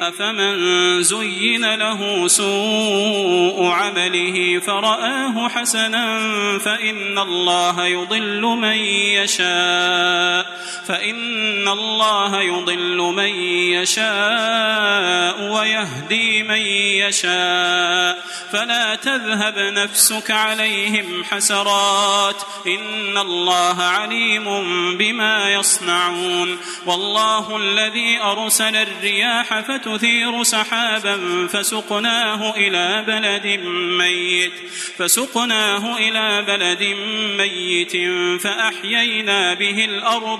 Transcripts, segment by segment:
أفمن زين له سوء عمله فرآه حسنا فإن الله يضل من يشاء. فإن الله يضل من يشاء ويهدي من يشاء فلا تذهب نفسك عليهم حسرات إن الله عليم بما يصنعون والله الذي أرسل الرياح فتثير سحابا فسقناه إلى بلد ميت فسقناه إلى بلد ميت فأحيينا به الأرض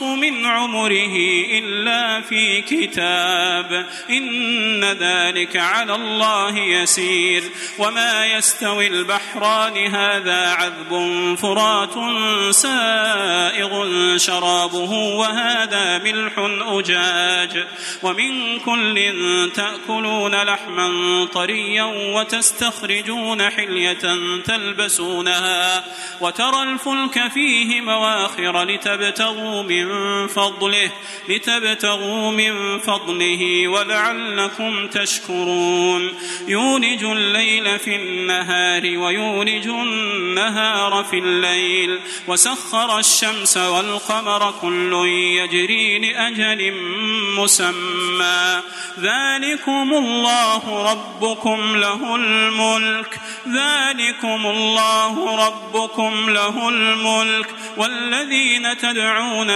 من عمره إلا في كتاب. إن ذلك على الله يسير. وما يستوي البحران هذا عذب فرات سائغ شرابه وهذا ملح أجاج. ومن كل تأكلون لحما طريا وتستخرجون حلية تلبسونها. وترى الفلك فيه مواخر لتبتغوا من فضله لتبتغوا من فضله ولعلكم تشكرون. يولج الليل في النهار ويولج النهار في الليل. وسخر الشمس والقمر كل يجري لأجل مسمى. ذلكم الله ربكم له الملك. ذلكم الله ربكم له الملك. والذين تدعون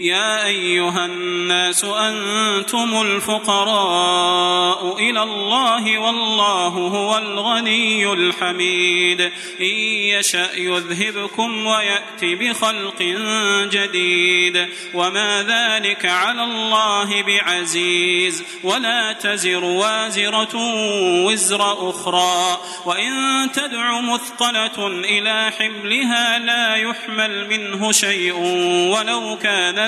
يا أيها الناس أنتم الفقراء إلى الله والله هو الغني الحميد. إن يشأ يذهبكم ويأتي بخلق جديد. وما ذلك على الله بعزيز. ولا تزر وازرة وزر أخرى. وإن تدع مثقلة إلى حملها لا يحمل منه شيء ولو كان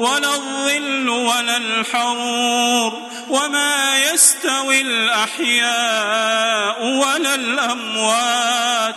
ولا الظل ولا الحرور وما يستوي الأحياء ولا الأموات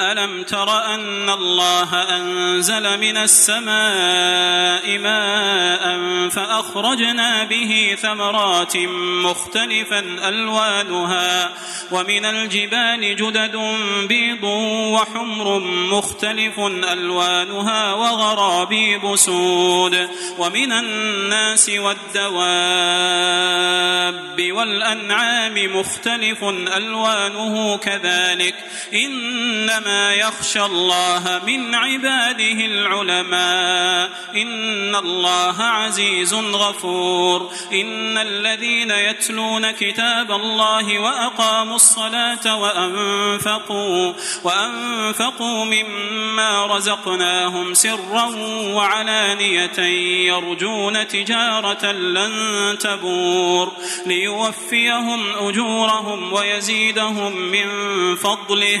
ألم تر أن الله أنزل من السماء ماء فأخرجنا به ثمرات مختلفا ألوانها ومن الجبال جدد بيض وحمر مختلف ألوانها وغرابيب سود ومن الناس والدواب والأنعام مختلف ألوانه كذلك إنما يخشى الله من عباده العلماء. إن الله عزيز غفور. إن الذين يتلون كتاب الله وأقاموا الصلاة وأنفقوا وأنفقوا مما رزقناهم سرا وعلانية يرجون تجارة لن تبور. ليوفيهم أجورهم ويزيدهم من فضله.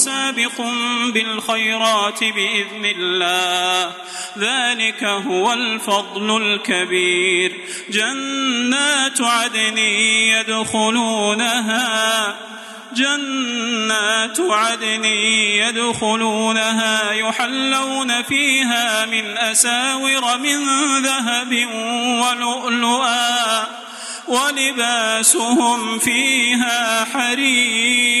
سابق بالخيرات بإذن الله. ذلك هو الفضل الكبير. جنات عدن يدخلونها. جنات عدن يدخلونها. يحلون فيها من أساور من ذهب ولؤلؤا. ولباسهم فيها حرير.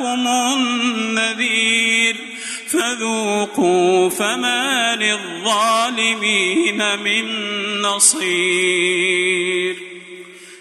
وجاءكم النذير فذوقوا فما للظالمين من نصير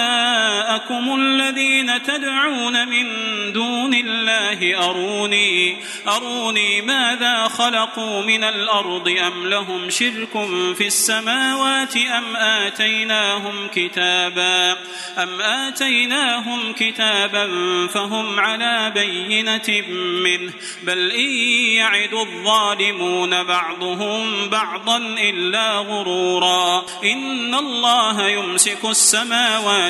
شركاءكم الذين تدعون من دون الله أروني أروني ماذا خلقوا من الأرض أم لهم شرك في السماوات أم آتي آتيناهم كتابا أم آتيناهم كتابا فهم على بينة منه بل إن يعد الظالمون بعضهم بعضا إلا غرورا. إن الله يمسك السماوات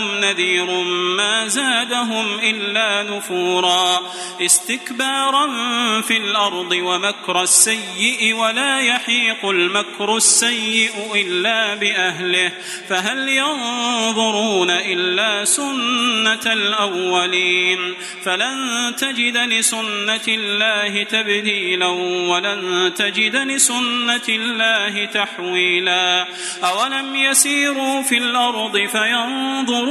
نذير ما زادهم إلا نفورا. استكبارا في الأرض ومكر السيء ولا يحيق المكر السيء إلا بأهله. فهل ينظرون إلا سنة الأولين؟ فلن تجد لسنة الله تبديلا ولن تجد لسنة الله تحويلا. أولم يسيروا في الأرض فينظروا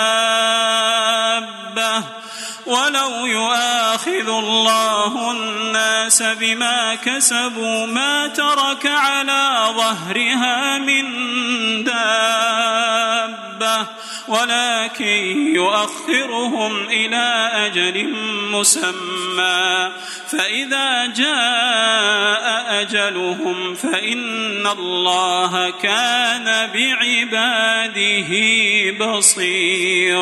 دابة ولو يؤاخذ الله الناس بما كسبوا ما ترك على ظهرها من دابة ولكن يؤخرهم إلى أجل مسمى. فإذا جاء أجلهم فإن الله كان بعباده بصيراً.